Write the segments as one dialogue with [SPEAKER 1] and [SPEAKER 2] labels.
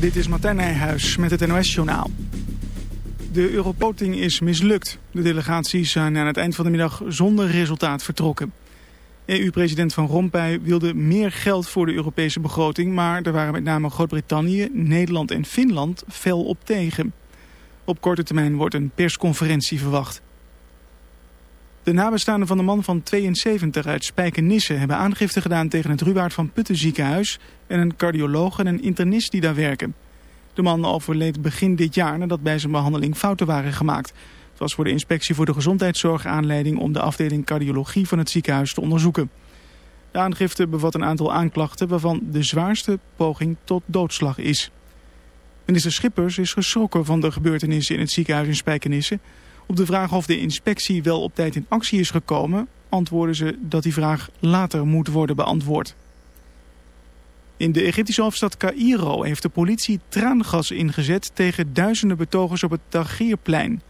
[SPEAKER 1] Dit is Martijn Nijhuis met het NOS-journaal. De Europoting is mislukt. De delegaties zijn aan het eind van de middag zonder resultaat vertrokken. EU-president Van Rompuy wilde meer geld voor de Europese begroting... maar er waren met name Groot-Brittannië, Nederland en Finland fel op tegen. Op korte termijn wordt een persconferentie verwacht. De nabestaanden van de man van 72 uit Spijkenisse hebben aangifte gedaan tegen het Ruwaard van Putten ziekenhuis en een cardioloog en een internist die daar werken. De man overleed begin dit jaar nadat bij zijn behandeling fouten waren gemaakt. Het was voor de inspectie voor de gezondheidszorg aanleiding om de afdeling cardiologie van het ziekenhuis te onderzoeken. De aangifte bevat een aantal aanklachten waarvan de zwaarste poging tot doodslag is. Minister Schippers is geschrokken van de gebeurtenissen in het ziekenhuis in Spijkenisse. Op de vraag of de inspectie wel op tijd in actie is gekomen, antwoorden ze dat die vraag later moet worden beantwoord. In de Egyptische hoofdstad Cairo heeft de politie traangas ingezet tegen duizenden betogers op het Tahrirplein.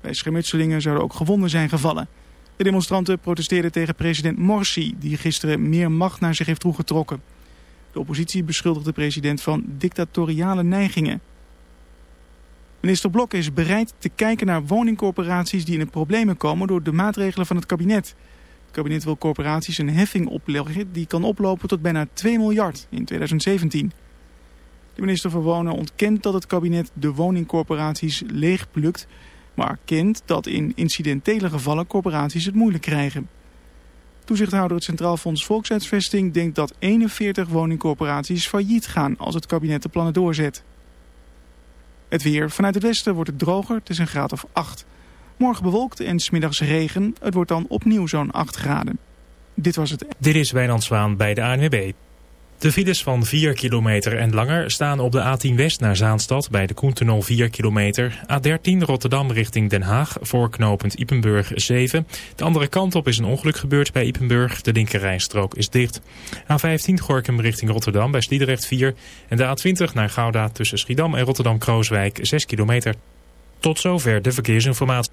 [SPEAKER 1] Bij schermutselingen zouden ook gewonden zijn gevallen. De demonstranten protesteerden tegen president Morsi, die gisteren meer macht naar zich heeft toegetrokken. De oppositie beschuldigt de president van dictatoriale neigingen. Minister Blok is bereid te kijken naar woningcorporaties die in de problemen komen door de maatregelen van het kabinet. Het kabinet wil corporaties een heffing opleggen die kan oplopen tot bijna 2 miljard in 2017. De minister van Wonen ontkent dat het kabinet de woningcorporaties leegplukt, maar erkent dat in incidentele gevallen corporaties het moeilijk krijgen. Toezichthouder het Centraal Fonds Volkshuisvesting denkt dat 41 woningcorporaties failliet gaan als het kabinet de plannen doorzet. Het weer. Vanuit het westen wordt het droger. Het is een graad of 8. Morgen bewolkt en smiddags regen. Het wordt dan opnieuw zo'n 8 graden. Dit was het.
[SPEAKER 2] Dit is Wijnand Zwaan bij de ANWB. De files van 4 kilometer en langer staan op de A10 West naar Zaanstad bij de Koentunnel 4 kilometer. A13 Rotterdam richting Den Haag voor knooppunt Ipenburg 7. De andere kant op is een ongeluk gebeurd bij Ipenburg. De linkerrijstrook is dicht. A15 Gorkum richting Rotterdam bij Sliedrecht 4. En de A20 naar Gouda tussen Schiedam en Rotterdam-Krooswijk 6 kilometer. Tot zover de verkeersinformatie.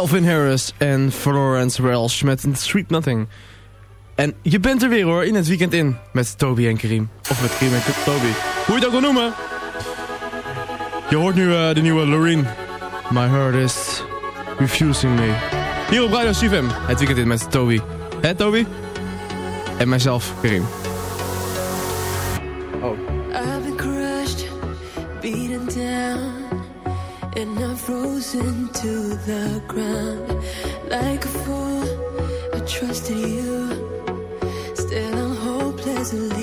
[SPEAKER 3] Calvin Harris en Florence Welsh met Sweet Nothing. En je bent er weer hoor, in het weekend in. Met Toby en Karim. Of met Karim en Toby. Hoe je het ook wil noemen. Je hoort nu eh, de nieuwe Loreen. My heart is refusing me. Hier op Radio CFM. Het weekend in met Toby. Hè Toby? En mijzelf, Karim.
[SPEAKER 4] To the ground. Like a fool, I trusted you. Still, I'm hopelessly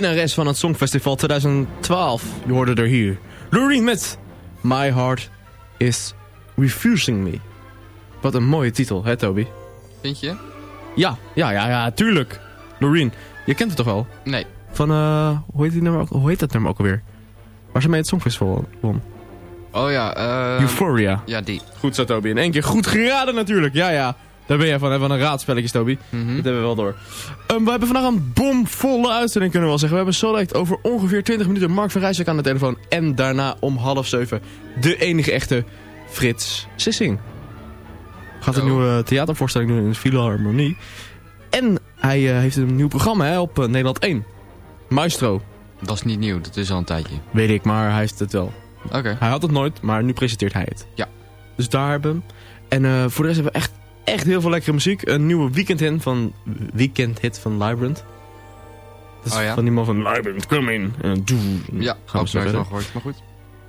[SPEAKER 3] Winnares van het Songfestival 2012. Je hoorde er hier. Loreen met My Heart is Refusing Me. Wat een mooie titel, hè Toby?
[SPEAKER 5] Vind je?
[SPEAKER 3] Ja, ja, ja, ja, tuurlijk. Loreen, je kent het toch wel?
[SPEAKER 5] Nee.
[SPEAKER 3] Van, eh, hoe heet, die nummer ook, hoe heet dat nummer ook alweer? Waar ze mee het Songfestival won.
[SPEAKER 5] Oh ja, eh...
[SPEAKER 3] Euphoria.
[SPEAKER 5] Ja, die.
[SPEAKER 3] Goed zo, Toby. In één keer goed geraden natuurlijk. Ja, ja. Daar ben jij van, hè, van een raadspelletjes, Toby.
[SPEAKER 5] Mhm.
[SPEAKER 3] Dat hebben we wel door. Ehm, we hebben vandaag een bomvolle uitzending, kunnen we wel zeggen. We hebben zo direct over ongeveer 20 minuten Mark van Rijswijk aan de telefoon. En daarna om half zeven de enige echte Frits Sissing. Gaat een
[SPEAKER 5] Zo.
[SPEAKER 3] nieuwe theatervoorstelling doen in de Philharmonie. En hij eh, heeft een nieuw programma hè, op eh, Nederland 1. Maestro.
[SPEAKER 5] Dat is niet nieuw, dat is al een tijdje.
[SPEAKER 3] Weet ik, maar hij heeft het wel.
[SPEAKER 5] Oké.
[SPEAKER 3] Hij had het nooit, maar nu presenteert hij het.
[SPEAKER 5] Ja.
[SPEAKER 3] Dus daar hebben we hem. En eh, voor de rest hebben we echt, echt heel veel lekkere muziek. Een nieuwe weekendhit van, weekendhit van Librand. Dat is
[SPEAKER 5] Oh ja?
[SPEAKER 3] van die man van Librand, come in. En doe,
[SPEAKER 5] Ja,
[SPEAKER 3] gaan we zo verder.
[SPEAKER 5] gehoord, maar goed.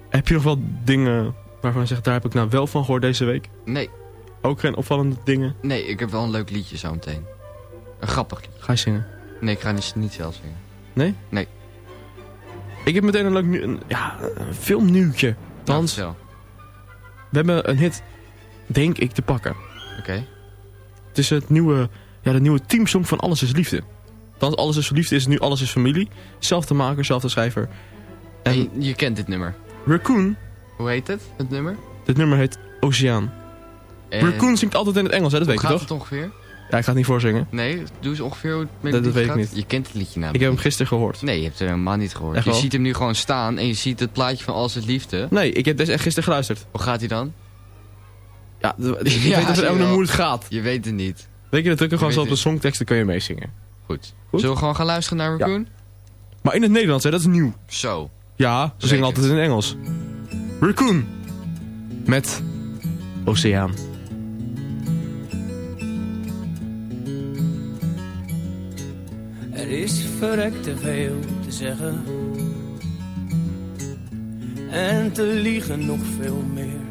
[SPEAKER 3] Heb je nog wel dingen waarvan je zegt, daar heb ik nou wel van gehoord deze week?
[SPEAKER 5] Nee,
[SPEAKER 3] Ook geen opvallende dingen?
[SPEAKER 5] nee, ik heb wel een leuk liedje zo meteen. Een grappig liedje.
[SPEAKER 3] Ga je zingen?
[SPEAKER 5] Nee, ik ga niet, niet zelf zingen.
[SPEAKER 3] Nee?
[SPEAKER 5] Nee.
[SPEAKER 3] Ik heb meteen een leuk een, ja, een filmnieuwtje.
[SPEAKER 5] Nou,
[SPEAKER 3] Thans,
[SPEAKER 5] vertel.
[SPEAKER 3] we hebben een hit, denk ik, te pakken.
[SPEAKER 5] Oké.
[SPEAKER 3] Het is het nieuwe, ja, de nieuwe teamsong van Alles is Liefde. Thans, Alles is Liefde is nu Alles is Familie. Zelfde maker, zelfde schrijver. En
[SPEAKER 5] En je, je kent dit nummer.
[SPEAKER 3] Raccoon,
[SPEAKER 5] Hoe heet het, het nummer?
[SPEAKER 3] dit nummer heet Oceaan.
[SPEAKER 5] En
[SPEAKER 3] Raccoon zingt altijd in het Engels, hè? dat weet je
[SPEAKER 5] gaat
[SPEAKER 3] toch?
[SPEAKER 5] het ongeveer?
[SPEAKER 3] Ja, ik ga het niet voorzingen.
[SPEAKER 5] Nee, doe eens ongeveer hoe het
[SPEAKER 3] Dat- weet ik
[SPEAKER 5] gaat.
[SPEAKER 3] niet.
[SPEAKER 5] Je kent het liedje
[SPEAKER 3] Ik
[SPEAKER 5] namelijk
[SPEAKER 3] heb hem gisteren gehoord.
[SPEAKER 5] Nee, je hebt hem helemaal niet gehoord.
[SPEAKER 3] Echt
[SPEAKER 5] je
[SPEAKER 3] wel?
[SPEAKER 5] ziet hem nu gewoon staan en je ziet het plaatje van Als het Liefde.
[SPEAKER 3] Nee, ik heb deze echt gisteren geluisterd.
[SPEAKER 5] Hoe gaat hij dan?
[SPEAKER 3] Ja, ik
[SPEAKER 5] Ja,
[SPEAKER 3] weet
[SPEAKER 5] zie
[SPEAKER 3] even
[SPEAKER 5] je
[SPEAKER 3] hoe het gaat.
[SPEAKER 5] Je weet het niet.
[SPEAKER 3] Weet je, dat drukken gewoon
[SPEAKER 5] Je
[SPEAKER 3] zo op de songteksten kun je meezingen.
[SPEAKER 5] Goed.
[SPEAKER 3] Goed.
[SPEAKER 5] Zullen we gewoon gaan luisteren naar Raccoon?
[SPEAKER 3] Maar in het Nederlands, hè, dat is nieuw.
[SPEAKER 5] Zo.
[SPEAKER 3] Ja, ze zingen altijd in het Engels. Raccoon. Met Oceaan.
[SPEAKER 6] Er is verrekt te veel te zeggen. En te liegen nog veel meer.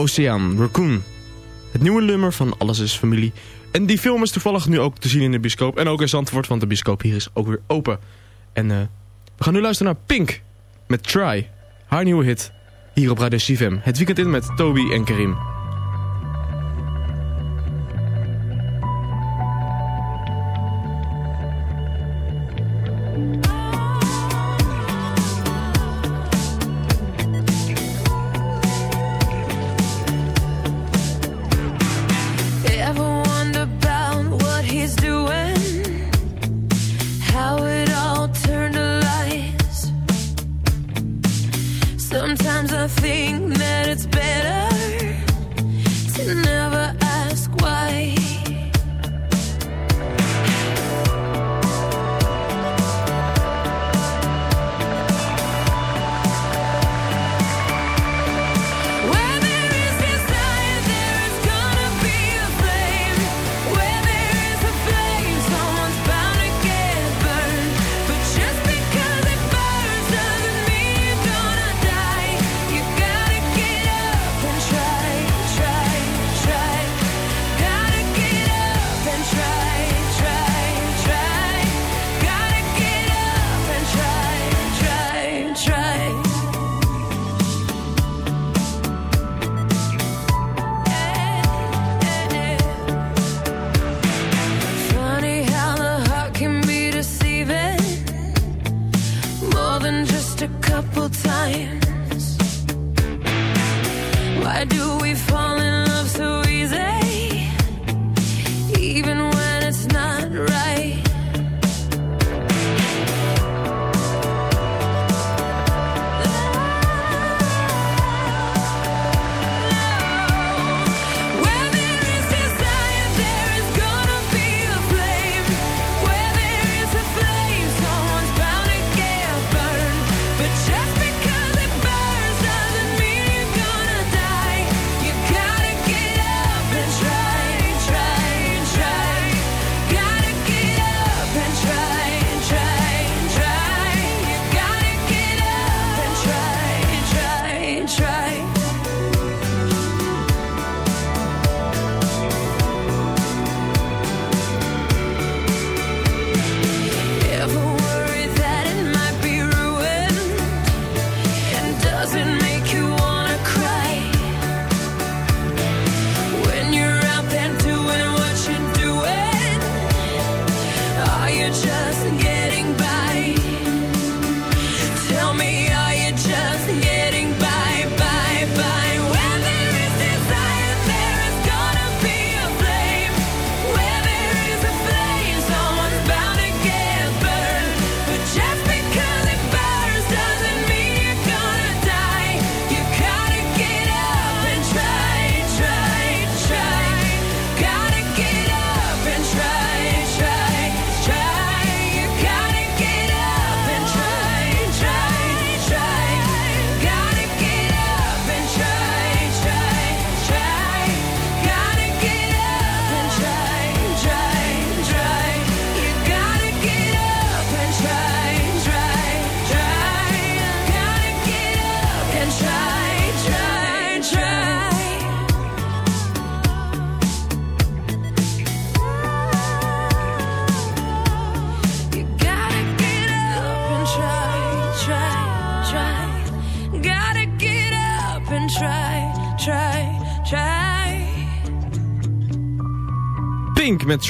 [SPEAKER 3] Oceaan, Raccoon. Het nieuwe nummer van Alles is Familie. En die film is toevallig nu ook te zien in de bioscoop. En ook in Zandvoort, want de bioscoop hier is ook weer open. En eh, we gaan nu luisteren naar Pink met Try. Haar nieuwe hit. Hier op Radio CFM. Het weekend in met Toby en Karim.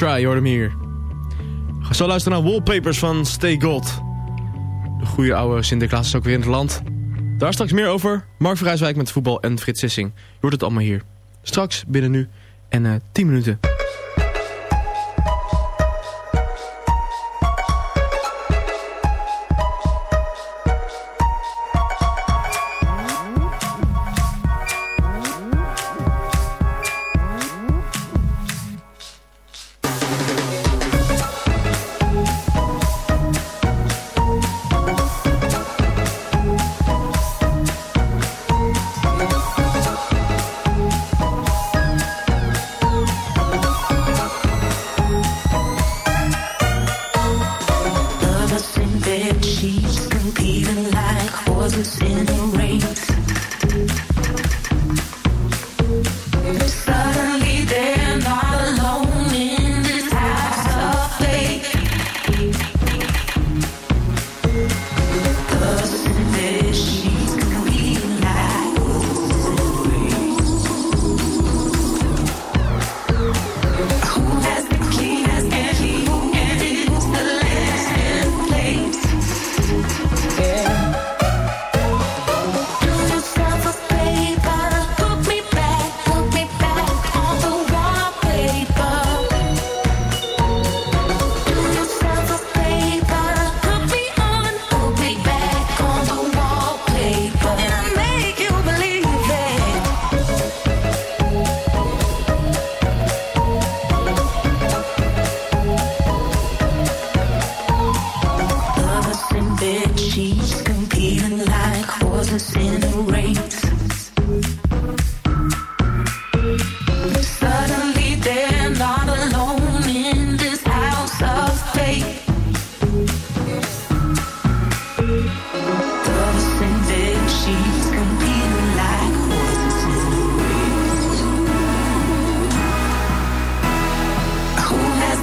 [SPEAKER 4] Try,
[SPEAKER 3] je hoort hem hier. Ga zo luisteren naar Wallpapers van Stay Gold. De goede oude Sinterklaas is ook weer in het land. Daar straks meer over. Mark Verrijswijk met voetbal en Frits Sissing. Je hoort het allemaal hier. Straks binnen nu en eh 10 minuten.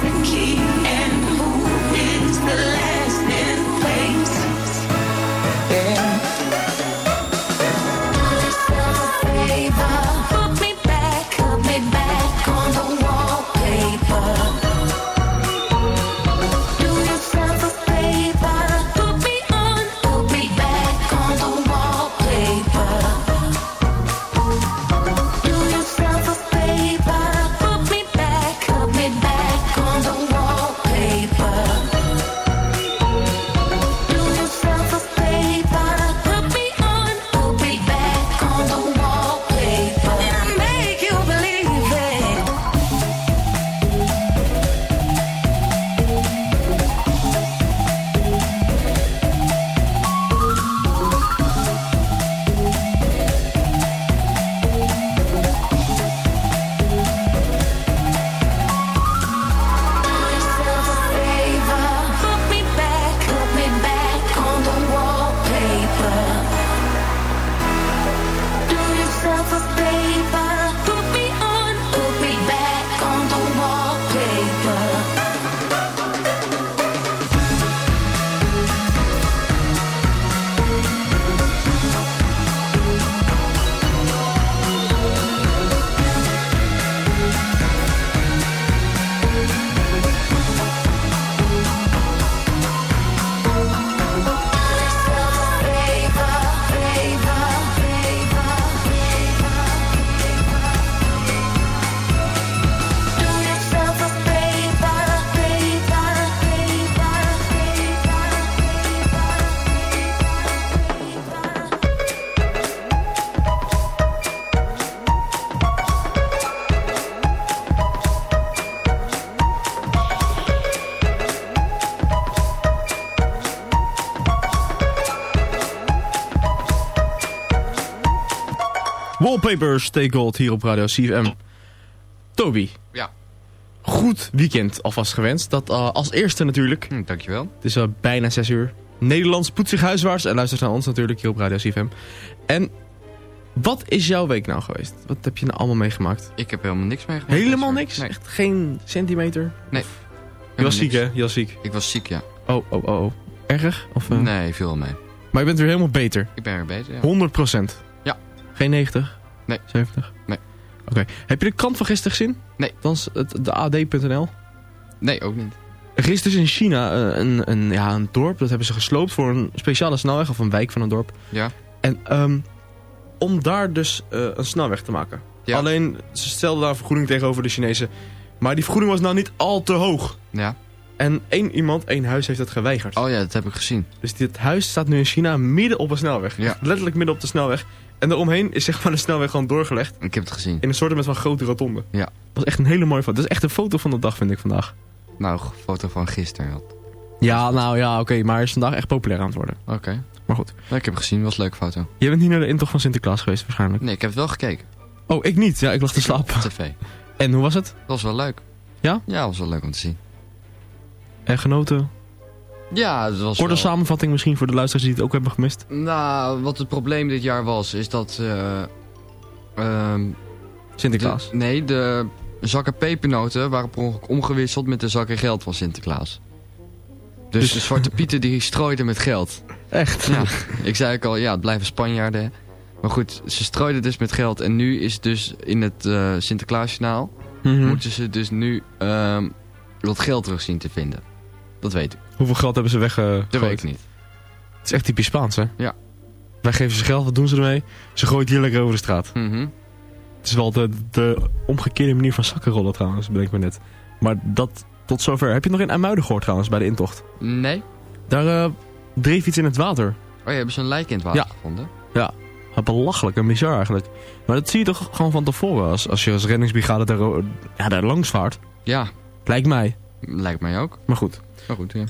[SPEAKER 4] And who
[SPEAKER 3] Wallpapers, Stay Gold hier op Radio CFM. Toby.
[SPEAKER 5] Ja.
[SPEAKER 3] Goed weekend alvast gewenst. Dat eh, als eerste natuurlijk.
[SPEAKER 5] Hm, dankjewel.
[SPEAKER 3] Het is eh, bijna 6 uur. Nederlands poetst zich huiswaarts en luistert naar ons natuurlijk hier op Radio CFM. En wat is jouw week nou geweest? Wat heb je nou allemaal meegemaakt?
[SPEAKER 5] Ik heb helemaal niks meegemaakt.
[SPEAKER 3] Helemaal niks? Echt geen centimeter?
[SPEAKER 5] Nee.
[SPEAKER 3] Je was ziek
[SPEAKER 5] niks.
[SPEAKER 3] hè? Je was ziek.
[SPEAKER 5] Ik was ziek, ja.
[SPEAKER 3] Oh, oh, oh. oh. Erg? Of, eh?
[SPEAKER 5] Nee, veel mee.
[SPEAKER 3] Maar je bent weer helemaal beter.
[SPEAKER 5] Ik ben weer beter, ja.
[SPEAKER 3] 100 procent.
[SPEAKER 5] Ja.
[SPEAKER 3] Geen 90?
[SPEAKER 5] Nee.
[SPEAKER 3] 70?
[SPEAKER 5] Nee.
[SPEAKER 3] Oké. Heb je de krant van gisteren gezien?
[SPEAKER 5] Nee.
[SPEAKER 3] Dan de AD.nl.
[SPEAKER 5] Nee, ook niet.
[SPEAKER 3] Er is dus in China eh, een, een, ja, een dorp, dat hebben ze gesloopt voor een speciale snelweg of een wijk van een dorp.
[SPEAKER 5] Ja.
[SPEAKER 3] En ehm, om daar dus eh, een snelweg te maken.
[SPEAKER 5] Ja.
[SPEAKER 3] Alleen, ze stelden daar een vergoeding tegenover de Chinezen. Maar die vergoeding was nou niet al te hoog.
[SPEAKER 5] Ja.
[SPEAKER 3] En één iemand, één huis heeft dat geweigerd.
[SPEAKER 5] Oh ja, dat heb ik gezien.
[SPEAKER 3] Dus dit huis staat nu in China midden op een snelweg.
[SPEAKER 5] Ja.
[SPEAKER 3] Letterlijk midden op de snelweg. En daaromheen is zeg maar de snelweg gewoon doorgelegd.
[SPEAKER 5] Ik heb het gezien.
[SPEAKER 3] In een soort met van grote rotonde.
[SPEAKER 5] Ja.
[SPEAKER 3] Dat was echt een hele mooie foto. Dat is echt een foto van de dag vind ik vandaag.
[SPEAKER 5] Nou, foto van gisteren.
[SPEAKER 3] Ja, nou ja, oké. maar hij is vandaag echt populair aan het worden.
[SPEAKER 5] Oké.
[SPEAKER 3] Maar goed.
[SPEAKER 5] Ja, ik heb het gezien, was een leuke foto.
[SPEAKER 3] Jij bent niet naar de intocht van Sinterklaas geweest waarschijnlijk.
[SPEAKER 5] Nee, ik heb het wel gekeken.
[SPEAKER 3] Oh, ik niet. Ja, ik lag te slapen.
[SPEAKER 5] Tv.
[SPEAKER 3] En hoe was het?
[SPEAKER 5] Dat was wel leuk.
[SPEAKER 3] Ja?
[SPEAKER 5] Ja, was wel leuk om te zien.
[SPEAKER 3] En genoten?
[SPEAKER 5] Ja, het was
[SPEAKER 3] Korte
[SPEAKER 5] wel...
[SPEAKER 3] samenvatting misschien voor de luisteraars die het ook hebben gemist.
[SPEAKER 5] Nou, wat het probleem dit jaar was, is dat... eh, ehm,
[SPEAKER 3] Sinterklaas.
[SPEAKER 5] de- nee, de zakken pepernoten waren per ongeluk omgewisseld met de zakken geld van Sinterklaas. Dus,
[SPEAKER 3] Dus-
[SPEAKER 5] de Zwarte Pieten die strooiden met geld.
[SPEAKER 3] Echt?
[SPEAKER 5] Ja, ik zei ook al, ja, het blijven Spanjaarden. hè. Maar goed, ze strooiden dus met geld. En nu is dus in het eh Sinterklaasjournaal...
[SPEAKER 3] Mhm.
[SPEAKER 5] moeten ze dus nu ehm, dat geld terug zien te vinden. Dat weet ik.
[SPEAKER 3] Hoeveel geld hebben ze weggegooid?
[SPEAKER 5] Dat weet ik niet.
[SPEAKER 3] Het is echt typisch Spaans, hè?
[SPEAKER 5] Ja.
[SPEAKER 3] Wij geven ze geld, wat doen ze ermee? Ze gooien het hier lekker over de straat.
[SPEAKER 5] Mhm.
[SPEAKER 3] Het is wel de, de omgekeerde manier van zakkenrollen trouwens, bedenk ik me net. Maar dat tot zover. Heb je nog in IJmuiden gehoord trouwens, bij de intocht?
[SPEAKER 5] Nee?
[SPEAKER 3] Daar eh, dreef iets in het water.
[SPEAKER 5] Oh ja, hebben ze een lijk in het water
[SPEAKER 3] Ja.
[SPEAKER 5] gevonden?
[SPEAKER 3] Ja, belachelijk en bizar eigenlijk. Maar dat zie je toch gewoon van tevoren als, als je als reddingsbrigade daar, ja, daar langs vaart.
[SPEAKER 5] Ja,
[SPEAKER 3] Lijkt mij.
[SPEAKER 5] lijkt mij ook.
[SPEAKER 3] Maar goed.
[SPEAKER 5] Maar goed, ja.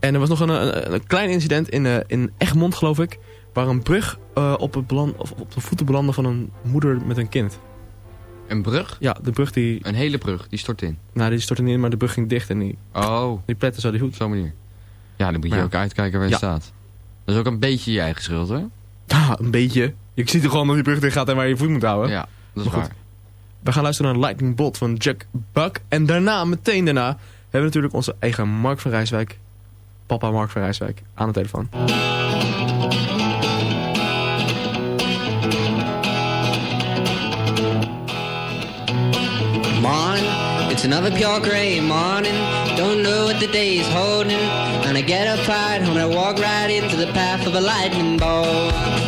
[SPEAKER 3] En er was nog een, een, een klein incident in, eh, in Egmond, geloof ik. Waar een brug eh, op, het beland, of op de voeten belandde van een moeder met een kind.
[SPEAKER 5] Een brug?
[SPEAKER 3] Ja, de brug die...
[SPEAKER 5] Een hele brug, die stort in.
[SPEAKER 3] Nou, die stortte niet in, maar de brug ging dicht en die,
[SPEAKER 5] Oh,
[SPEAKER 3] die plette zo die
[SPEAKER 5] op
[SPEAKER 3] hoed.
[SPEAKER 5] zo'n manier. Ja, dan moet je
[SPEAKER 3] Ja.
[SPEAKER 5] ook uitkijken waar je
[SPEAKER 3] Ja.
[SPEAKER 5] staat. Dat is ook een beetje je eigen schuld, hè?
[SPEAKER 3] Ja, een beetje. Je ziet er gewoon dat die brug dicht gaat en waar je je voet moet houden.
[SPEAKER 5] Ja, dat is
[SPEAKER 3] Maar goed.
[SPEAKER 5] waar.
[SPEAKER 3] We gaan luisteren naar Lightning Bolt van Jack Buck. En daarna, meteen daarna, hebben we natuurlijk onze eigen Mark van Rijswijk. Papa Mark van Rijswijk aan de telefoon.
[SPEAKER 7] It's another pure gray morning. Don't know what the day is holding. And I get up right home and I walk right into the path of a lightning bolt.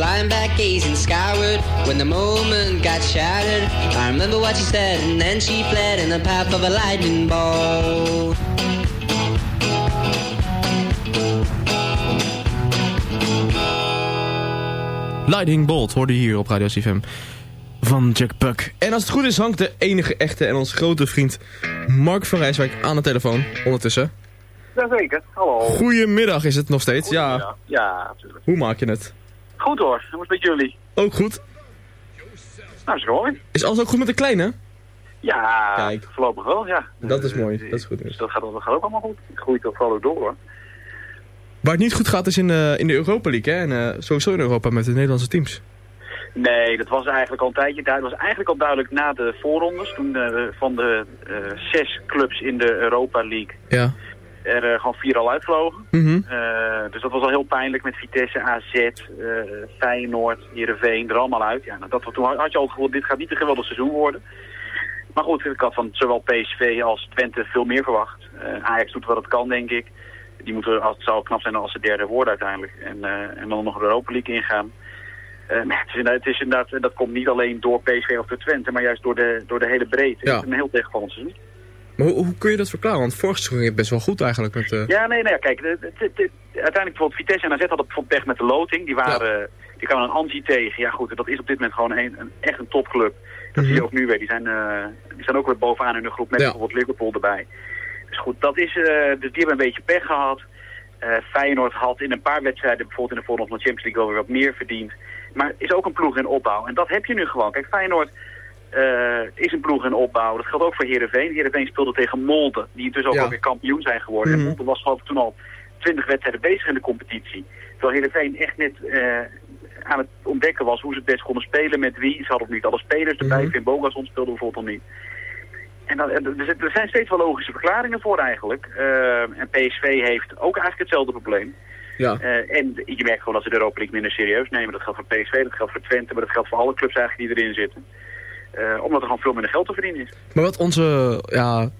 [SPEAKER 7] I was lying back gazing skyward when the moment got shattered. I remember what she said, and then she fled in the path of a lightning bolt.
[SPEAKER 3] Lightning Bolt hoorde je hier op Radio CFM van Jack Buck. En als het goed is hangt de enige echte en onze grote vriend Mark van Rijswijk aan de telefoon ondertussen.
[SPEAKER 8] Jazeker, hallo.
[SPEAKER 3] Goedemiddag is het nog steeds, ja.
[SPEAKER 8] Ja, ja, natuurlijk.
[SPEAKER 3] Hoe maak je het?
[SPEAKER 8] Goed hoor, hoe is het met jullie?
[SPEAKER 3] Ook goed.
[SPEAKER 8] Nou, is mooi.
[SPEAKER 3] Is alles ook goed met de kleine?
[SPEAKER 8] Ja,
[SPEAKER 3] Kijk.
[SPEAKER 8] voorlopig wel, ja.
[SPEAKER 3] Dat is
[SPEAKER 8] Eh,
[SPEAKER 3] mooi, dat is goed
[SPEAKER 8] Dus dat gaat, dat gaat ook allemaal goed. Het groeit ook vooral ook door, hoor.
[SPEAKER 3] Waar het niet goed gaat is in, eh, in de Europa League, hè? En eh, sowieso in Europa met de Nederlandse teams.
[SPEAKER 8] Nee, dat was eigenlijk al een tijdje duidelijk. Dat was eigenlijk al duidelijk na de voorrondes. Toen eh, van de eh, zes clubs in de Europa League
[SPEAKER 3] Ja.
[SPEAKER 8] Er eh, gewoon vier al uitvlogen.
[SPEAKER 3] Mhm.
[SPEAKER 8] Eh, dus dat was al heel pijnlijk met Vitesse, AZ, eh Feyenoord, Heerenveen, er allemaal uit. Ja, nou, dat, toen had je al het gevoel, dit gaat niet een geweldig seizoen worden. Maar goed, ik had van zowel PSV als Twente veel meer verwacht. Ajax doet wat het kan, denk ik. Die moeten, als het zou knap zijn als ze derde worden uiteindelijk. En, en dan nog de Europa League ingaan. Het is, inderdaad, het is inderdaad, en dat komt niet alleen door PSV of door Twente, maar juist door de, door de hele breedte.
[SPEAKER 3] Ja.
[SPEAKER 8] Het is een heel tegenvallend seizoen.
[SPEAKER 3] Maar hoe, hoe kun je dat verklaren? Want vorig seizoen ging het best wel goed eigenlijk. Met, eh,
[SPEAKER 8] Ja, nee, nee, kijk, de- de- de- de- uiteindelijk bijvoorbeeld Vitesse en AZ hadden bijvoorbeeld pech met de loting. Die waren, die kwamen een anti tegen. Ja goed, dat is op dit moment gewoon een, een, echt een topclub. Dat zie je ook nu weer. Die zijn, eh, die zijn ook weer bovenaan in de groep met
[SPEAKER 3] Ja.
[SPEAKER 8] bijvoorbeeld Liverpool erbij. Dus goed, dat is, eh, dus die hebben een beetje pech gehad. Eh, Feyenoord had in een paar wedstrijden, bijvoorbeeld in de voorronde van de Champions League, wel weer wat meer verdiend. Maar is ook een ploeg in opbouw. En dat heb je nu gewoon. Kijk, Feyenoord eh, is een ploeg in opbouw. Dat geldt ook voor Heerenveen. Heerenveen speelde tegen Molde, die intussen ook
[SPEAKER 3] Ja.
[SPEAKER 8] alweer kampioen zijn geworden.
[SPEAKER 3] Mhm.
[SPEAKER 8] En Molde was geloof ik toen al 20 wedstrijden bezig in de competitie. Terwijl Heerenveen echt net eh, aan het ontdekken was hoe ze het best konden spelen, met wie. Ze hadden ook niet alle spelers erbij.
[SPEAKER 3] Mhm.
[SPEAKER 8] Finn Bogason speelde bijvoorbeeld al niet. En dan, er zijn steeds wel logische verklaringen voor eigenlijk. Eh, en PSV heeft ook eigenlijk hetzelfde probleem.
[SPEAKER 3] ja.
[SPEAKER 8] En je merkt gewoon dat ze de Europa League minder serieus nemen. Dat geldt voor PSV, dat geldt voor Twente, maar dat geldt voor alle clubs eigenlijk die erin zitten. Eh, omdat er gewoon veel minder geld te verdienen is.
[SPEAKER 3] Maar wat onze, ja,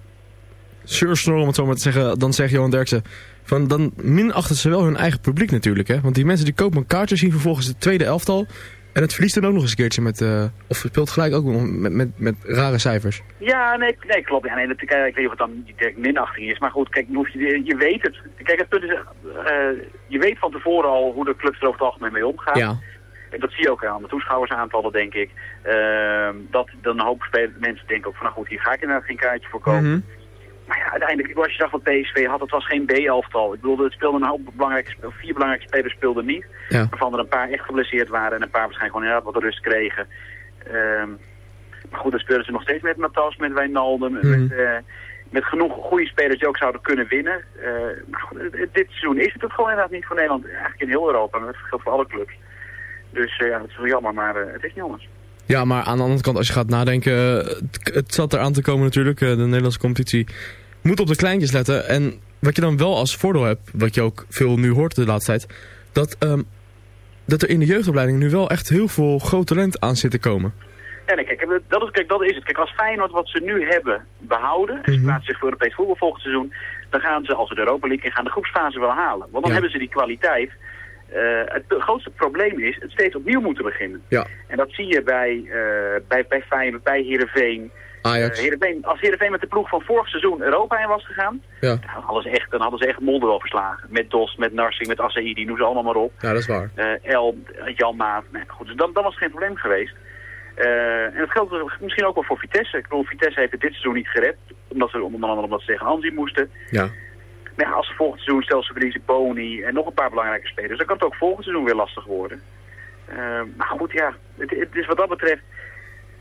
[SPEAKER 3] sursnor om het zo maar te zeggen, dan zegt Johan Derksen, van dan minachten ze wel hun eigen publiek natuurlijk, hè? Want die mensen die kopen een kaartje, zien vervolgens het tweede elftal en het verliest dan ook nog eens een keertje met, eh, of speelt gelijk ook nog met, met, met rare cijfers.
[SPEAKER 8] Ja, nee, nee klopt. Ja, nee, dat, kijk, ik weet niet of het dan direct minachting is. Maar goed, kijk, je, je weet het. Kijk, het punt is, eh, je weet van tevoren al hoe de clubs er over het algemeen mee omgaan.
[SPEAKER 3] Ja.
[SPEAKER 8] En dat zie je ook aan de toeschouwersaantallen, denk ik. Ehm, dat dan een hoop spelers, mensen denken ook van, nou goed, hier ga ik inderdaad geen kaartje voor kopen.
[SPEAKER 3] Mhm.
[SPEAKER 8] Maar ja, uiteindelijk, als je zag wat PSV had, het was geen B-elftal. Ik bedoel, het speelden een hoop belangrijke, vier belangrijke spelers speelden niet.
[SPEAKER 3] Ja.
[SPEAKER 8] Waarvan er een paar echt geblesseerd waren en een paar waarschijnlijk gewoon inderdaad wat rust kregen. Ehm, maar goed, dan speelden ze nog steeds met Matas, met Wijnaldum,
[SPEAKER 3] Mhm.
[SPEAKER 8] met, eh, met genoeg goede spelers die ook zouden kunnen winnen. Eh, maar goed, het- het- dit seizoen is het het gewoon inderdaad niet voor Nederland. Eigenlijk in heel Europa, maar dat geldt voor alle clubs. Dus eh, ja, dat is wel jammer, maar eh, het is niet anders.
[SPEAKER 3] Ja, maar aan de andere kant, als je gaat nadenken, eh, het, het zat eraan te komen natuurlijk, de Nederlandse competitie moet op de kleintjes letten. En wat je dan wel als voordeel hebt, wat je ook veel nu hoort de laatste tijd, dat, ehm, dat er in de jeugdopleiding nu wel echt heel veel groot talent aan zit te komen.
[SPEAKER 8] Ja, nee, kijk, dat is, kijk, dat is het. Kijk, als Feyenoord wat ze nu hebben behouden, en ze
[SPEAKER 3] Mhm.
[SPEAKER 8] plaatsen zich voor Europees voetbal volgend seizoen, dan gaan ze, als ze de Europa League in gaan, de groepsfase wel halen. Want dan
[SPEAKER 3] Ja.
[SPEAKER 8] hebben ze die kwaliteit. Eh, het grootste probleem is het steeds opnieuw moeten beginnen.
[SPEAKER 3] Ja.
[SPEAKER 8] En dat zie je bij, eh bij, bij Feyenoord, bij Heerenveen.
[SPEAKER 3] Ajax.
[SPEAKER 8] Eh, Heerenveen. Als Heerenveen met de ploeg van vorig seizoen Europa in was gegaan,
[SPEAKER 3] Ja.
[SPEAKER 8] dan hadden ze echt, dan hadden ze echt verslagen. Met Dos, met Narsing, met Assaidi, noem ze allemaal maar op.
[SPEAKER 3] Ja, dat is waar.
[SPEAKER 8] El, Jan Maat. Nee, goed, dus dan, dan was het geen probleem geweest. En dat geldt misschien ook wel voor Vitesse. Ik bedoel, Vitesse heeft het dit seizoen niet gered. Omdat ze onder andere omdat ze tegen Anzi moesten.
[SPEAKER 3] Ja.
[SPEAKER 8] Ja, als ze volgend seizoen stel ze verliezen Boni en nog een paar belangrijke spelers, dan kan het ook volgend seizoen weer lastig worden. Eh, maar goed, ja, het, het is wat dat betreft,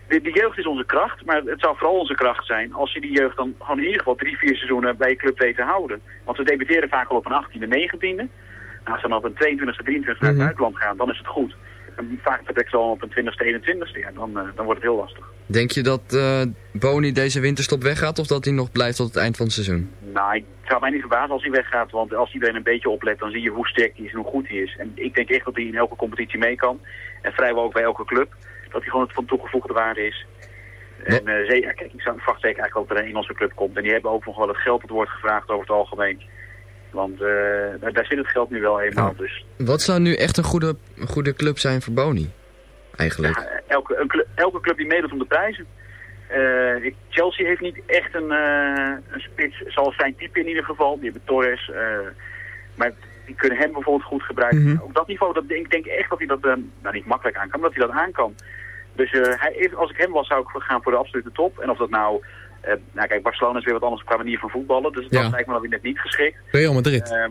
[SPEAKER 8] de, de jeugd is onze kracht, maar het zou vooral onze kracht zijn als je die jeugd dan gewoon in ieder geval drie, vier seizoenen bij je club weet te houden. Want ze debuteren vaak al op een 18e, 19e. Nou, als ze dan op een 22e, 23e naar het
[SPEAKER 3] Mhm.
[SPEAKER 8] buitenland gaan, dan is het goed. En vaak vertrekken ze al op een 20e, 21e, ja, dan, eh, dan wordt het heel lastig.
[SPEAKER 5] Denk je dat eh Boni deze winterstop weggaat of dat hij nog blijft tot het eind van het seizoen?
[SPEAKER 8] Nou, ik zou mij niet verbazen als hij weggaat. Want als iedereen een beetje oplet, dan zie je hoe sterk hij is en hoe goed hij is. En ik denk echt dat hij in elke competitie mee kan. En vrijwel ook bij elke club. Dat hij gewoon het van toegevoegde waarde is. En ja, kijk, ik zou verwacht zeker eigenlijk ook dat er een Engelse club komt. En die hebben ook nog wel het geld dat wordt gevraagd over het algemeen. Want eh, daar, zit het geld nu wel eenmaal. Dus
[SPEAKER 5] Wat zou nu echt een goede, een goede club zijn voor Boni? Eigenlijk.
[SPEAKER 8] ja, elke, een club, elke club die meedoet om de prijzen. Eh, ik- Chelsea heeft niet echt een, eh, een spits, zoals zijn type in ieder geval. Die hebben Torres. maar die kunnen hem bijvoorbeeld goed gebruiken.
[SPEAKER 3] Mhm.
[SPEAKER 8] Op dat niveau, dat, ik denk echt dat hij dat, nou niet makkelijk aan kan, maar dat hij dat aan kan. Dus hij, als ik hem was, zou ik gaan voor de absolute top. En of dat nou, eh, nou kijk, Barcelona is weer wat anders qua manier van voetballen. Dus
[SPEAKER 3] Ja.
[SPEAKER 8] dat lijkt me dan weer net niet geschikt.
[SPEAKER 3] Real Madrid.
[SPEAKER 8] Ehm,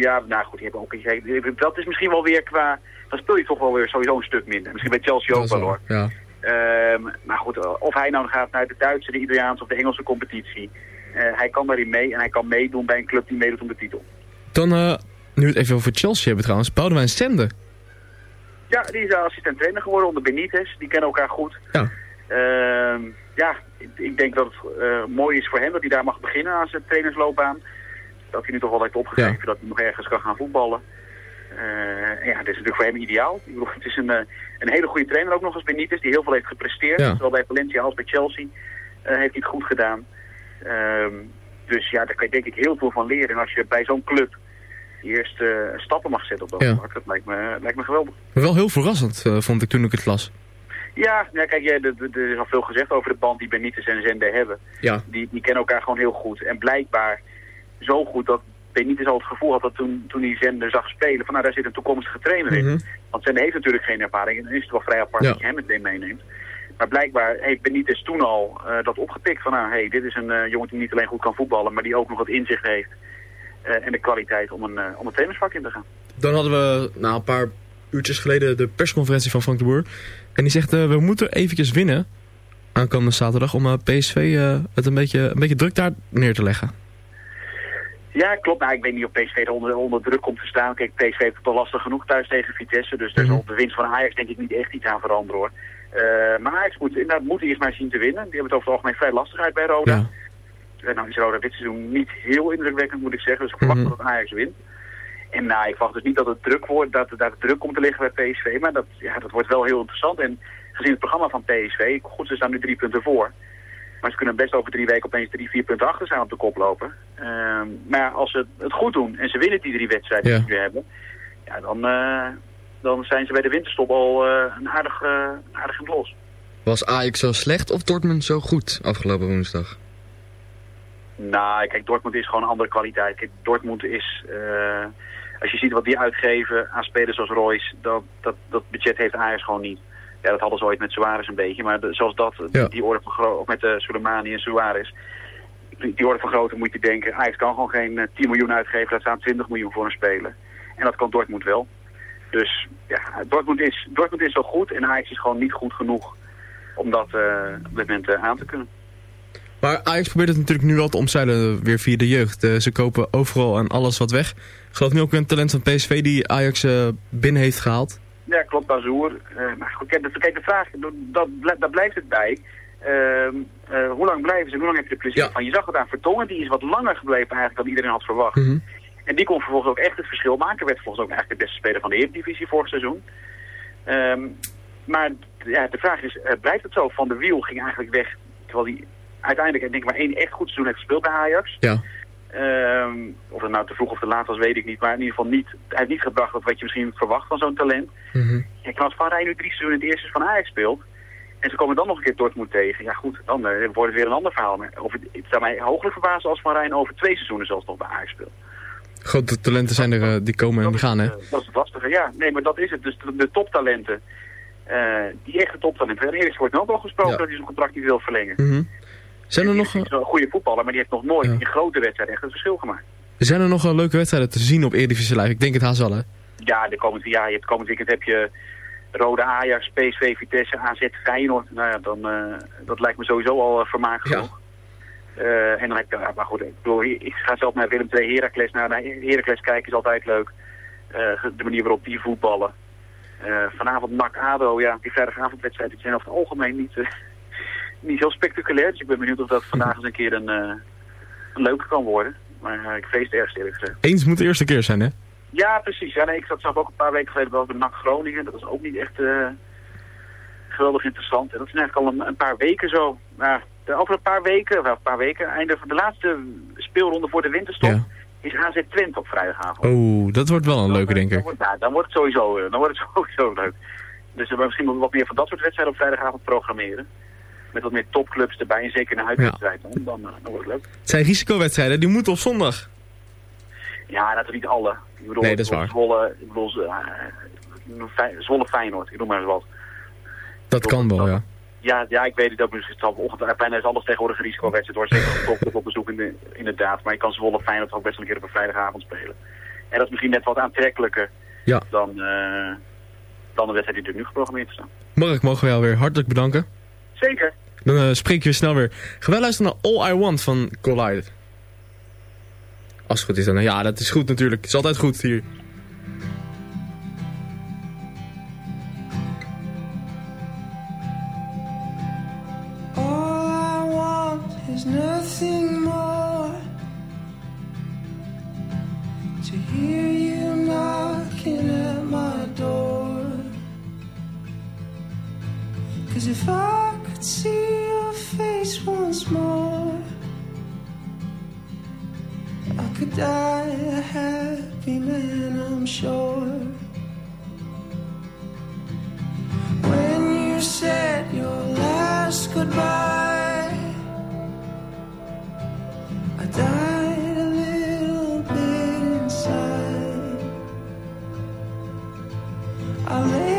[SPEAKER 8] ja, nou goed, die hebben ook een Dat is misschien wel weer qua... Dan speel je toch wel weer sowieso een stuk minder. Misschien bij Chelsea ook wel hoor.
[SPEAKER 3] Ja.
[SPEAKER 8] Ehm, maar goed, of hij nou gaat naar de Duitse, de Italiaanse of de Engelse competitie. eh, hij kan daarin mee en hij kan meedoen bij een club die meedoet om de titel.
[SPEAKER 3] Dan, eh, nu het even over Chelsea hebben trouwens, Boudewijn Sende.
[SPEAKER 8] Ja, die is assistent trainer geworden onder Benitez. Die kennen elkaar goed.
[SPEAKER 3] Ja.
[SPEAKER 8] Ehm, ja, ik, denk dat het eh, mooi is voor hem dat hij daar mag beginnen aan zijn trainersloopbaan. Dat hij nu toch wel heeft opgegeven dat hij nog ergens kan gaan voetballen. En ja, dat is natuurlijk voor hem ideaal. Ik bedoel, het is een, eh, een hele goede trainer ook nog eens Benitez, die heel veel heeft gepresteerd.
[SPEAKER 3] Ja.
[SPEAKER 8] Zowel bij Valencia als bij Chelsea heeft hij het goed gedaan. Ehm, dus ja, daar kan je denk ik heel veel van leren. En als je bij zo'n club de eerste stappen mag zetten op dat
[SPEAKER 3] Ja.
[SPEAKER 8] vlak, dat lijkt me, lijkt me geweldig.
[SPEAKER 3] Maar wel heel verrassend, vond ik toen ik het las.
[SPEAKER 8] Ja, ja kijk, ja, er- is al veel gezegd over de band die Benitez en Zende hebben.
[SPEAKER 3] Ja.
[SPEAKER 8] Die, die kennen elkaar gewoon heel goed. En blijkbaar zo goed dat Benitez al het gevoel had dat toen, toen hij Zende zag spelen... van nou, daar zit een toekomstige trainer in.
[SPEAKER 3] Mhm.
[SPEAKER 8] Want Zende heeft natuurlijk geen ervaring. En dan is het wel vrij apart
[SPEAKER 3] Ja.
[SPEAKER 8] dat je hem meteen meeneemt. Maar blijkbaar heeft Benitez toen al eh, dat opgepikt van... nou, hey, dit is een eh, jongen die niet alleen goed kan voetballen... maar die ook nog wat inzicht heeft... eh, en de kwaliteit om een, om een trainersvak in te gaan.
[SPEAKER 3] Dan hadden we nou, een paar uurtjes geleden de persconferentie van Frank de Boer. En die zegt, eh, we moeten eventjes winnen aankomende zaterdag om eh, PSV eh, het een beetje, een beetje druk daar neer te leggen.
[SPEAKER 8] Ja, klopt. Nou, ik weet niet of PSV er onder, onder druk komt te staan. Kijk, PSV heeft het al lastig genoeg thuis tegen Vitesse. Dus daar zal op de winst van Ajax denk ik niet echt iets aan veranderen hoor. Maar Ajax moet inderdaad moet eerst maar zien te winnen. Die hebben het over het algemeen vrij lastig uit bij Roda.
[SPEAKER 3] Ja.
[SPEAKER 8] En nou is Roda dit seizoen niet heel indrukwekkend moet ik zeggen. Dus ik verwacht
[SPEAKER 3] Mhm.
[SPEAKER 8] dat Ajax wint. En nou, ik verwacht dus niet dat het druk wordt, dat het druk komt te liggen bij PSV. Maar dat, ja, dat wordt wel heel interessant. En gezien het programma van PSV, goed, ze staan nu drie punten voor. Maar ze kunnen best over drie weken opeens drie, vier punten achter zijn op de kop lopen. Ehm, maar als ze het goed doen en ze winnen die drie wedstrijden
[SPEAKER 3] Ja.
[SPEAKER 8] die ze nu hebben, ja, dan, eh, dan zijn ze bij de winterstop al eh, een aardig, eh, een aardig in het los.
[SPEAKER 5] Was Ajax zo slecht of Dortmund zo goed afgelopen woensdag?
[SPEAKER 8] Nou, kijk, Dortmund is gewoon een andere kwaliteit. Kijk, Dortmund is, eh, als je ziet wat die uitgeven aan spelers zoals Royce, dat, dat, dat budget heeft Ajax gewoon niet. Ja, dat hadden ze ooit met Suarez een beetje, maar de- zoals dat,
[SPEAKER 3] Ja.
[SPEAKER 8] die orde van ook met de Soleimani en Suarez, die, die orde van grootte moet je denken, Ajax kan gewoon geen eh, 10 miljoen uitgeven, laat staan 20 miljoen voor een speler. En dat kan Dortmund wel. Dus ja, Dortmund is, Dortmund is wel goed en Ajax is gewoon niet goed genoeg om dat eh, op dit moment eh, aan te kunnen.
[SPEAKER 3] Maar Ajax probeert het natuurlijk nu wel te omzeilen weer via de jeugd. Eh, ze kopen overal en alles wat weg. Ik geloof nu ook een talent van PSV die Ajax eh, binnen heeft gehaald.
[SPEAKER 8] Ja, klopt, Bazoer. Eh maar goed, kijk, de, vraag, dat, daar blijft het bij. Ehm, eh, hoe lang blijven ze? Hoe lang heb je er plezier
[SPEAKER 3] Ja.
[SPEAKER 8] van? Je zag het aan Vertongen, die is wat langer gebleven eigenlijk dan iedereen had verwacht.
[SPEAKER 3] Mhm.
[SPEAKER 8] En die kon vervolgens ook echt het verschil maken. Werd vervolgens ook eigenlijk de beste speler van de Eredivisie vorig seizoen. Ehm, maar ja, de vraag is, blijft het zo? Van de Wiel ging eigenlijk weg, terwijl hij uiteindelijk denk ik maar één echt goed seizoen heeft gespeeld bij Ajax.
[SPEAKER 3] Ja.
[SPEAKER 8] Ehm, of het nou te vroeg of te laat was, weet ik niet. Maar in ieder geval niet, hij heeft niet gebracht wat je misschien verwacht van zo'n talent.
[SPEAKER 3] Mhm.
[SPEAKER 8] Kijk, en als Van Rijn nu drie seizoenen het eerste van Ajax speelt... en ze komen dan nog een keer Dortmund tegen... ja goed, dan eh, wordt het weer een ander verhaal. Maar of het, het zou mij hooglijk verbazen als Van Rijn over twee seizoenen zelfs nog bij Ajax speelt.
[SPEAKER 3] Grote talenten zijn er, eh, die komen en die gaan hè.
[SPEAKER 8] Eh, dat is het lastige, ja. Nee, maar dat is het. Dus de, de toptalenten, die echte toptalenten... En Erik wordt ook al gesproken
[SPEAKER 3] Ja.
[SPEAKER 8] dat hij zijn contract niet wil verlengen.
[SPEAKER 3] Mhm. Zijn er nog,
[SPEAKER 8] is een goede voetballer, maar die heeft nog nooit
[SPEAKER 3] Ja.
[SPEAKER 8] in grote wedstrijden echt een verschil gemaakt.
[SPEAKER 3] zijn er nog eh, leuke wedstrijden te zien op Eredivisie Live? Ik denk het haast wel hè.
[SPEAKER 8] Ja, de komend, ja, je hebt komend weekend heb je Rode Ajax, PSV, Vitesse, AZ, Feyenoord. Nou ja, dan, eh, dat lijkt me sowieso al uh, vermaakt genoeg. Eh, en dan heb je, ja, maar goed, ik, bedoel, ik ga zelf naar Willem II Heracles. Nou, naar Heracles kijken is altijd leuk. Eh, de manier waarop die voetballen. Eh, vanavond NAC ADO, ja, die vrijdagavondwedstrijd, die zijn over het algemeen niet, eh, niet heel spectaculair. Dus ik ben benieuwd of dat vandaag eens een keer een, eh, een leuke kan worden. Maar eh, ik vrees het ergst eerlijk gezegd.
[SPEAKER 3] Eens moet de eerste keer zijn hè.
[SPEAKER 8] Ja, precies. Ja, nee, ik zat zelf ook een paar weken geleden wel bij NAC Groningen. Dat is ook niet echt eh, geweldig interessant. En dat is eigenlijk al een, een paar weken zo. Nou, de- over een paar weken, wel een paar weken, einde van de laatste speelronde voor de winterstop,
[SPEAKER 3] Ja.
[SPEAKER 8] is AZ Twente op vrijdagavond.
[SPEAKER 3] Oh, dat wordt wel een leuke denk
[SPEAKER 8] Dan
[SPEAKER 3] ik.
[SPEAKER 8] wordt, nou, dan wordt het sowieso, dan wordt het sowieso leuk. Dus we misschien wel wat meer van dat soort wedstrijden op vrijdagavond programmeren met wat meer topclubs erbij. En zeker naar uitwedstrijd, ja. dan, eh, dan, wordt het leuk.
[SPEAKER 3] Zijn risicowedstrijden, die moeten op zondag.
[SPEAKER 8] Ja, dat is niet alle. Ik bedoel,
[SPEAKER 3] nee, dat is
[SPEAKER 8] waar. Zwolle, ik bedoel, eh, Zwolle Feyenoord, ik noem maar eens wat.
[SPEAKER 3] Dat kan wel, ja.
[SPEAKER 8] Ja, ja, ik weet het ook misschien eh, bijna is alles tegenwoordig een risicowedstrijd. Hoor. Zeker een top op bezoek in de, inderdaad. Maar je kan Zwolle Feyenoord ook best wel een keer op een vrijdagavond spelen. En dat is misschien net wat aantrekkelijker
[SPEAKER 3] ja.
[SPEAKER 8] dan, dan de wedstrijd die er nu geprogrammeerd staat.
[SPEAKER 3] Mark, mogen we jou weer hartelijk bedanken.
[SPEAKER 8] Zeker.
[SPEAKER 3] Dan uh, spreek je weer snel weer. Ga wel luisteren naar All I Want van Collider. Als het goed is dan. Ja, dat is goed natuurlijk. Het is altijd goed hier.
[SPEAKER 9] Cause if I could see your face once more, I could die a happy man, I'm sure. When you said your last goodbye, I died a little bit inside. I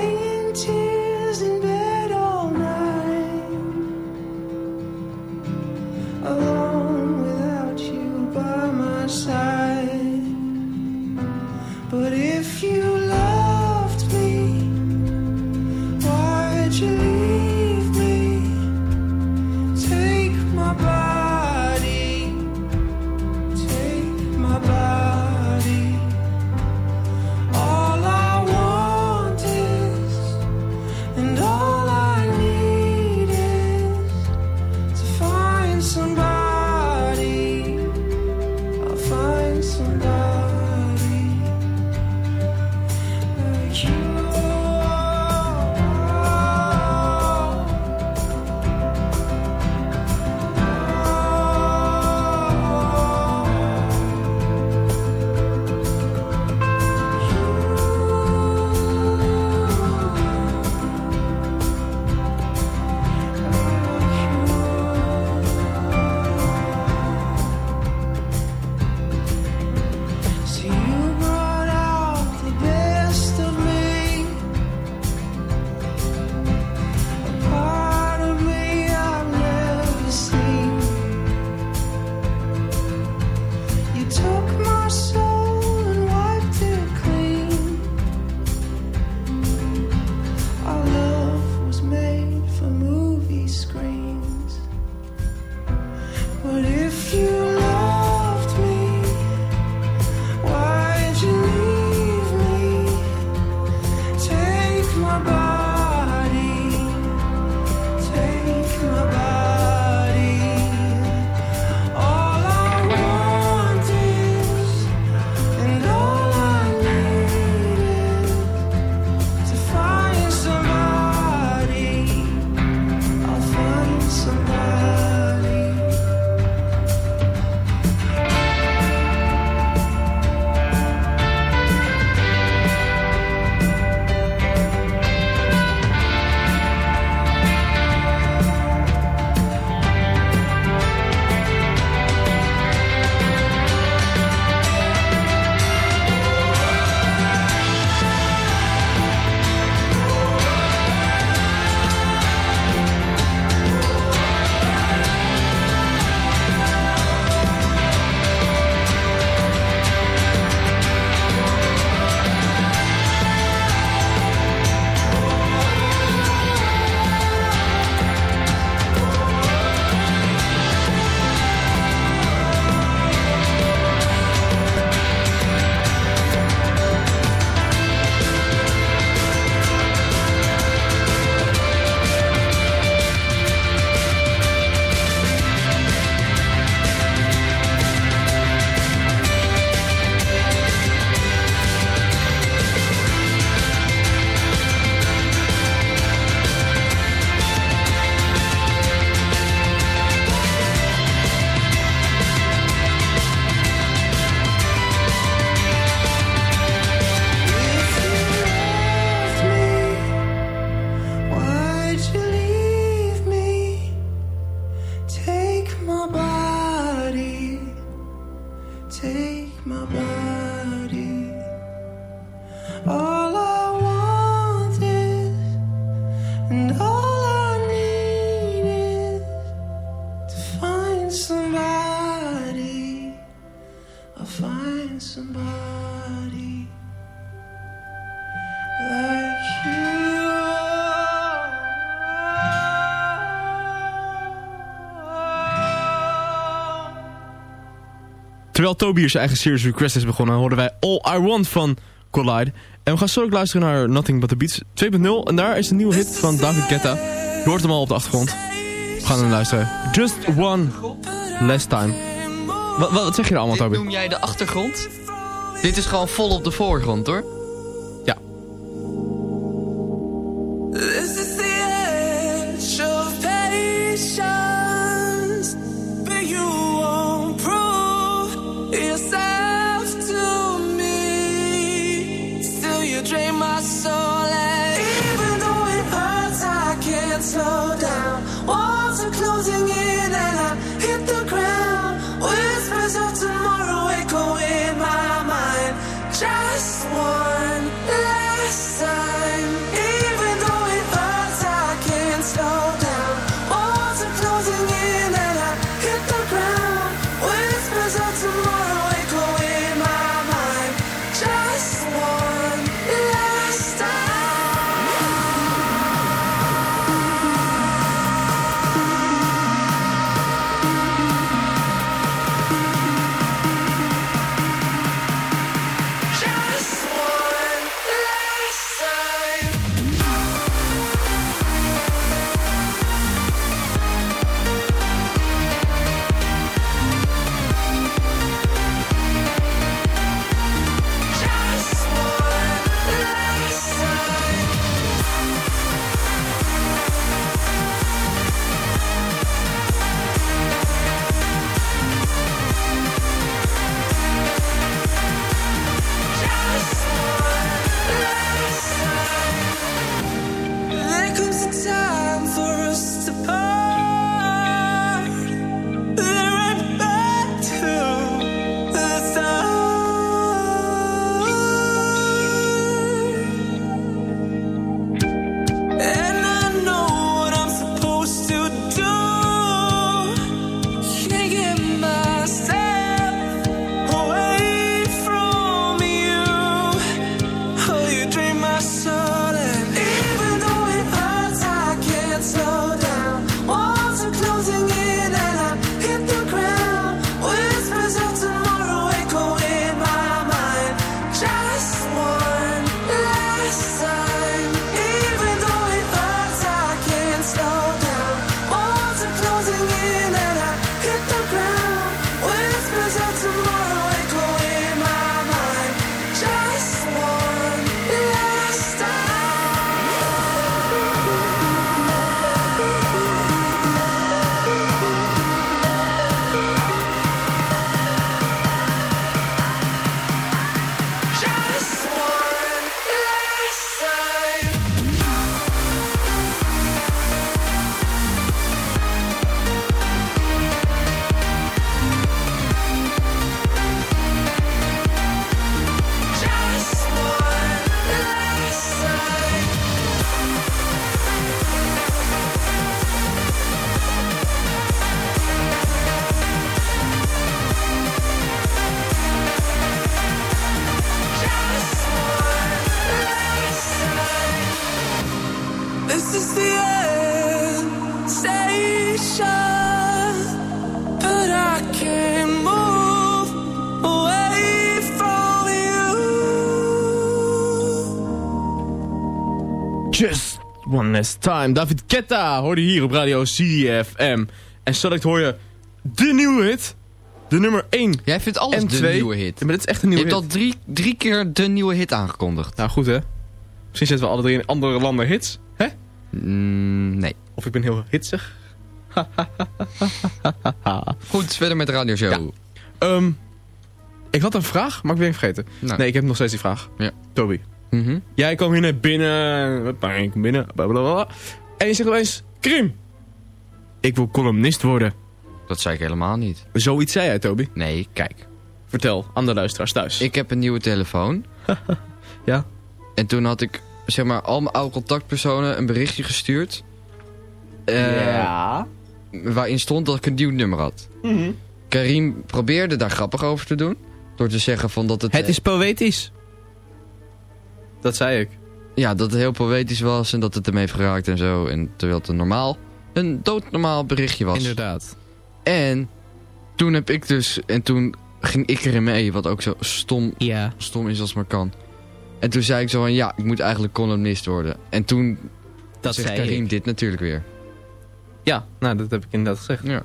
[SPEAKER 3] Terwijl Toby hier zijn eigen Serious Request is begonnen, hoorden wij All I Want van Collide. En we gaan zo ook luisteren naar Nothing But The Beats 2.0. En daar is een nieuwe hit van David Guetta. Je hoort hem al op de achtergrond. We gaan hem luisteren. Just One Last Time. Wat, wat, zeg je er allemaal, Toby?
[SPEAKER 9] noem jij de achtergrond? Dit is gewoon vol op de voorgrond, hoor.
[SPEAKER 10] Last Time.
[SPEAKER 3] David Guetta hoorde je hier op radio CFM. En direct hoor je de nieuwe hit. De nummer 1
[SPEAKER 9] Jij vindt alles
[SPEAKER 3] en
[SPEAKER 9] de
[SPEAKER 3] 2.
[SPEAKER 9] nieuwe hit.
[SPEAKER 3] Ja, maar dit is echt een
[SPEAKER 9] Je
[SPEAKER 3] nieuwe
[SPEAKER 9] hebt
[SPEAKER 3] hit.
[SPEAKER 9] al drie, drie keer de nieuwe hit aangekondigd.
[SPEAKER 3] Nou goed hè. Misschien zetten we alle drie in andere landen hits. Hè?
[SPEAKER 9] Mm, nee.
[SPEAKER 3] Of ik ben heel hitsig.
[SPEAKER 9] Goed, verder met de radioshow.
[SPEAKER 3] Ja. Ehm, ik had een vraag, maar ik ben vergeten.
[SPEAKER 9] Nou.
[SPEAKER 3] Nee, ik heb nog steeds die vraag.
[SPEAKER 9] Ja.
[SPEAKER 3] Toby.
[SPEAKER 9] Mhm.
[SPEAKER 3] Jij kwam hier net binnen. Ik kom binnen. Blablabla. En je zegt opeens... Krim. Ik wil columnist worden.
[SPEAKER 9] Dat zei ik helemaal niet.
[SPEAKER 3] Zoiets zei jij, Toby.
[SPEAKER 9] Nee, kijk.
[SPEAKER 3] Vertel aan de luisteraars thuis.
[SPEAKER 9] Ik heb een nieuwe telefoon.
[SPEAKER 3] Ja?
[SPEAKER 9] En toen had ik, zeg maar, al mijn oude contactpersonen een berichtje gestuurd. Eh,
[SPEAKER 3] ja.
[SPEAKER 9] Waarin stond dat ik een nieuw nummer had.
[SPEAKER 3] Mhm.
[SPEAKER 9] Karim probeerde daar grappig over te doen. Door te zeggen van dat het...
[SPEAKER 3] Het is poëtisch. Dat zei ik.
[SPEAKER 9] Ja, dat het heel poëtisch was en dat het hem heeft geraakt en zo. En terwijl het een normaal, een doodnormaal berichtje was.
[SPEAKER 3] Inderdaad.
[SPEAKER 9] En toen heb ik dus, en toen
[SPEAKER 5] ging ik erin mee, wat ook zo stom,
[SPEAKER 3] Ja.
[SPEAKER 5] stom is als maar kan. En toen zei ik zo van, ja, ik moet eigenlijk columnist worden. En toen
[SPEAKER 3] Dat
[SPEAKER 5] zegt
[SPEAKER 3] zei
[SPEAKER 5] Karim
[SPEAKER 3] ik.
[SPEAKER 5] dit natuurlijk weer.
[SPEAKER 3] Ja, nou, dat heb ik inderdaad gezegd.
[SPEAKER 5] Ja.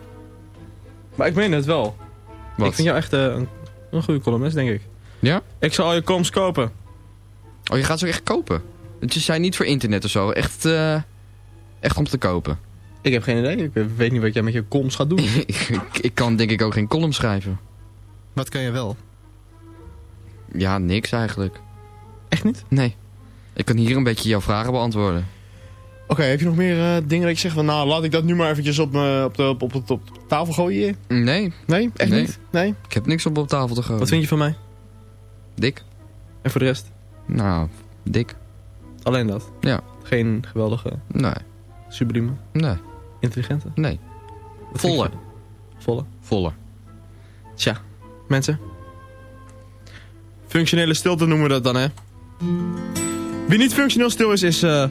[SPEAKER 3] Maar ik meen het wel.
[SPEAKER 5] Wat?
[SPEAKER 3] Ik vind jou echt eh, een, een goede columnist, denk ik.
[SPEAKER 5] Ja?
[SPEAKER 3] Ik zal al je columns kopen.
[SPEAKER 5] Oh, je gaat ze ook echt kopen? Het zijn niet voor internet of zo, echt, eh, echt om te kopen.
[SPEAKER 3] Ik heb geen idee. Ik weet niet wat jij met je columns gaat doen.
[SPEAKER 5] ik, ik kan denk ik ook geen column schrijven.
[SPEAKER 11] Wat kan je wel?
[SPEAKER 5] Ja, niks eigenlijk.
[SPEAKER 3] Echt niet?
[SPEAKER 5] Nee. Ik kan hier een beetje jouw vragen beantwoorden.
[SPEAKER 3] Oké, heb je nog meer eh, dingen dat je zegt van... Nou, laat ik dat nu maar eventjes op, me, op, de, op, op, op, op tafel gooien hier?
[SPEAKER 5] Nee.
[SPEAKER 3] Nee? Echt
[SPEAKER 5] Nee.
[SPEAKER 3] niet? Nee?
[SPEAKER 5] Ik heb niks op op tafel te gooien.
[SPEAKER 3] Wat vind je van mij?
[SPEAKER 5] Dik.
[SPEAKER 3] En voor de rest?
[SPEAKER 5] Nou, dik.
[SPEAKER 3] Alleen dat?
[SPEAKER 5] Ja.
[SPEAKER 3] Geen geweldige,
[SPEAKER 5] Nee.
[SPEAKER 3] sublieme,
[SPEAKER 5] Nee.
[SPEAKER 3] intelligente?
[SPEAKER 5] Nee.
[SPEAKER 3] Wat
[SPEAKER 5] Volle.
[SPEAKER 3] Volle?
[SPEAKER 5] Volle.
[SPEAKER 3] Tja, mensen. Functionele stilte noemen we dat dan, hè? Wie niet functioneel stil is, is eh,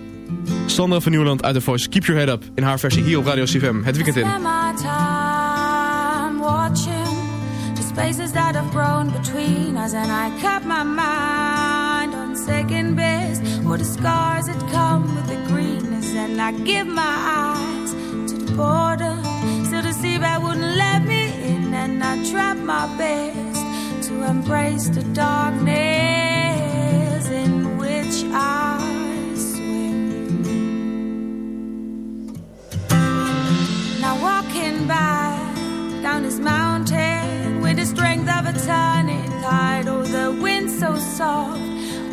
[SPEAKER 3] Sandra van Nieuwland uit The Voice. Keep your head up in haar versie hier op Radio CFM. Het weekend in.
[SPEAKER 12] Spend my time watching the spaces that have grown between us, and I kept my mind on second best. Or the scars that come with the greenness, and I give my eyes to the border. Still, the seabed wouldn't let me in, and I tried my best to embrace the darkness in which I swim. Now walking back down this mountain with the strength of a turning tide. Oh, the wind so soft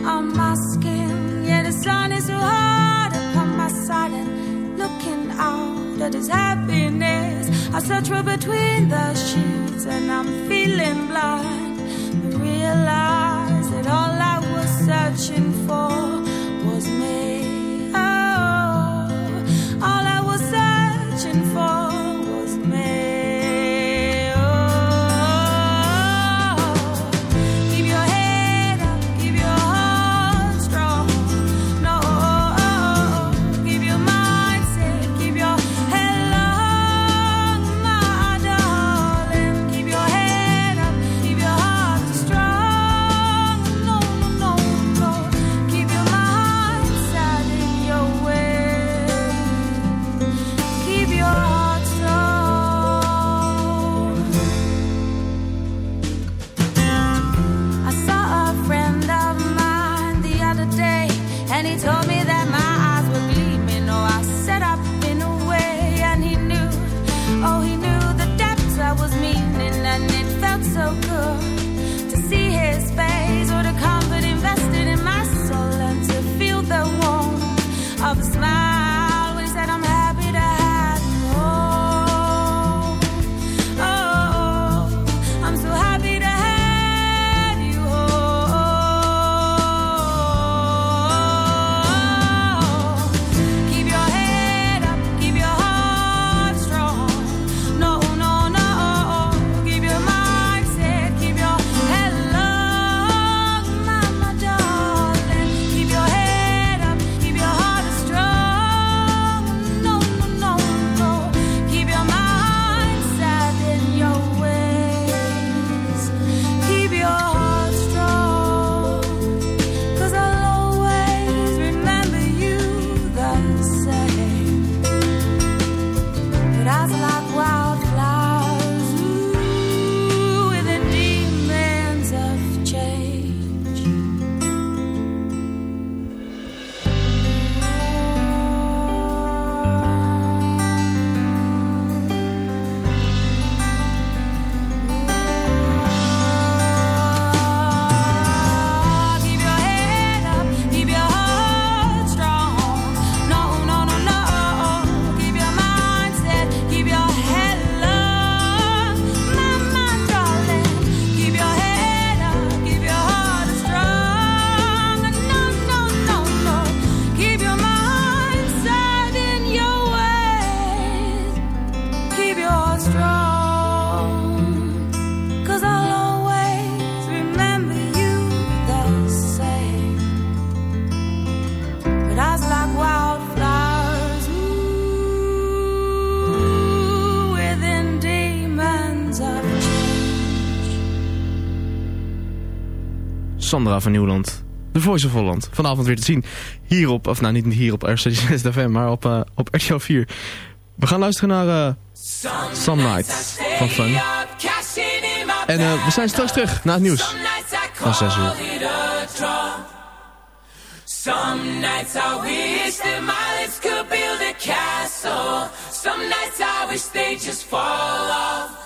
[SPEAKER 12] on my skin. Yeah, the sun is so hard upon my side and looking out at this happiness. I search for between the sheets and I'm feeling blind. But realize that all
[SPEAKER 3] Sandra van Nieuwland. De Voice of Holland. Vanavond weer te zien. Hierop, of nou niet hier op RCS FM, maar op, uh, op RTL 4. We gaan luisteren naar uh, Some Nights van Fun. En uh, we zijn straks terug na het nieuws. Van 6 uur.
[SPEAKER 13] Some nights I wish that my lips could build a castle. Some nights I wish they just fall off.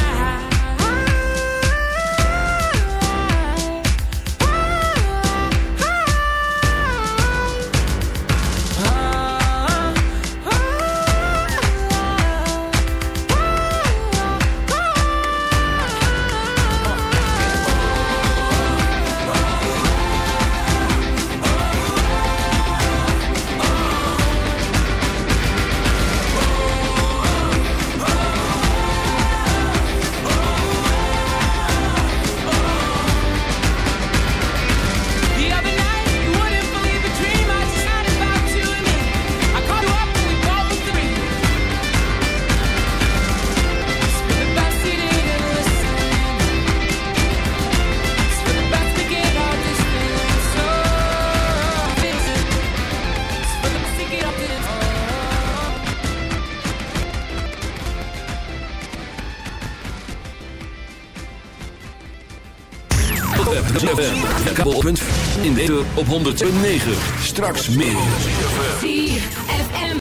[SPEAKER 14] op 109. Straks meer.